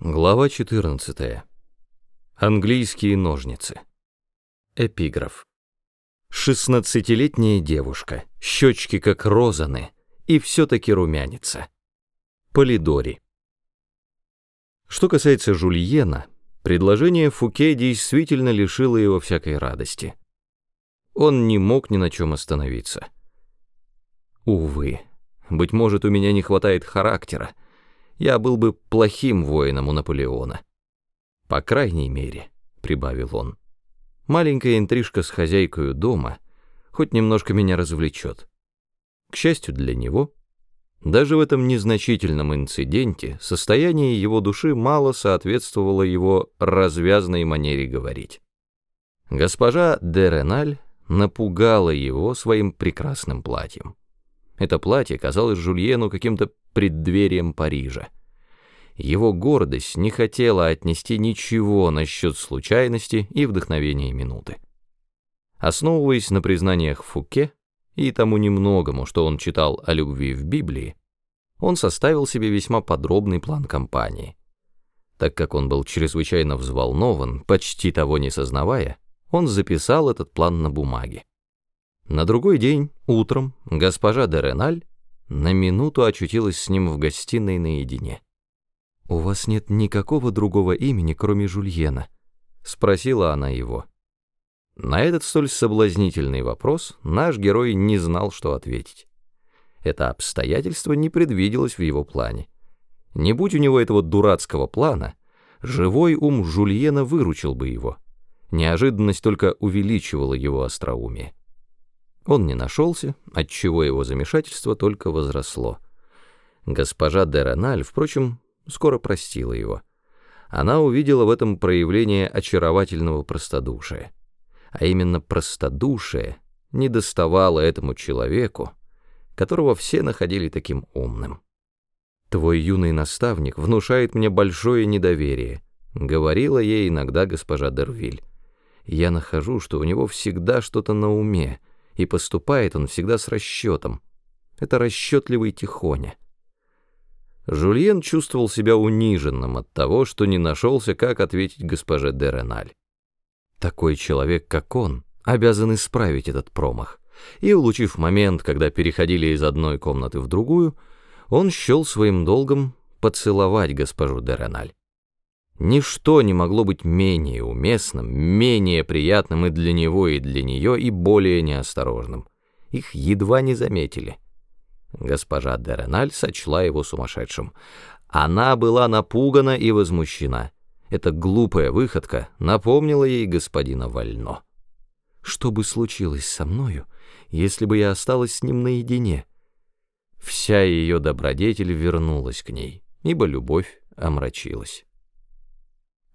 Глава 14. Английские ножницы. Эпиграф. Шестнадцатилетняя девушка, щечки как розаны, и все-таки румянится. Полидори. Что касается Жульена, предложение Фуке действительно лишило его всякой радости. Он не мог ни на чем остановиться. Увы, быть может, у меня не хватает характера, я был бы плохим воином у Наполеона. По крайней мере, — прибавил он, — маленькая интрижка с хозяйкой дома хоть немножко меня развлечет. К счастью для него, даже в этом незначительном инциденте состояние его души мало соответствовало его развязной манере говорить. Госпожа де Реналь напугала его своим прекрасным платьем. Это платье казалось Жульену каким-то преддверием Парижа. Его гордость не хотела отнести ничего насчет случайности и вдохновения минуты. Основываясь на признаниях Фуке и тому немногому, что он читал о любви в Библии, он составил себе весьма подробный план кампании. Так как он был чрезвычайно взволнован, почти того не сознавая, он записал этот план на бумаге. На другой день, утром, госпожа де Реналь на минуту очутилась с ним в гостиной наедине. «У вас нет никакого другого имени, кроме Жульена?» — спросила она его. На этот столь соблазнительный вопрос наш герой не знал, что ответить. Это обстоятельство не предвиделось в его плане. Не будь у него этого дурацкого плана, живой ум Жульена выручил бы его. Неожиданность только увеличивала его остроумие. Он не нашелся, отчего его замешательство только возросло. Госпожа де Реналь, впрочем, скоро простила его. Она увидела в этом проявление очаровательного простодушия. А именно простодушие не доставало этому человеку, которого все находили таким умным. «Твой юный наставник внушает мне большое недоверие», — говорила ей иногда госпожа Дервиль. «Я нахожу, что у него всегда что-то на уме, и поступает он всегда с расчетом. Это расчетливый тихоня. Жульен чувствовал себя униженным от того, что не нашелся, как ответить госпоже де Реналь. Такой человек, как он, обязан исправить этот промах. И, улучив момент, когда переходили из одной комнаты в другую, он счел своим долгом поцеловать госпожу де Реналь. Ничто не могло быть менее уместным, менее приятным и для него, и для нее, и более неосторожным. Их едва не заметили. Госпожа де Реналь сочла его сумасшедшим. Она была напугана и возмущена. Эта глупая выходка напомнила ей господина Вально. Что бы случилось со мною, если бы я осталась с ним наедине? Вся ее добродетель вернулась к ней, ибо любовь омрачилась.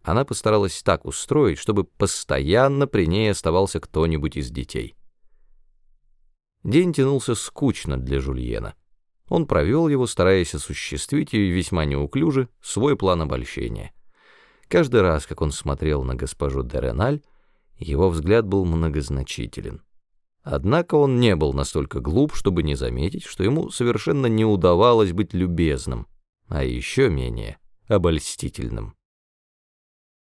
Она постаралась так устроить, чтобы постоянно при ней оставался кто-нибудь из детей. День тянулся скучно для Жульена. Он провел его, стараясь осуществить и весьма неуклюже свой план обольщения. Каждый раз, как он смотрел на госпожу Дереналь, его взгляд был многозначителен. Однако он не был настолько глуп, чтобы не заметить, что ему совершенно не удавалось быть любезным, а еще менее обольстительным.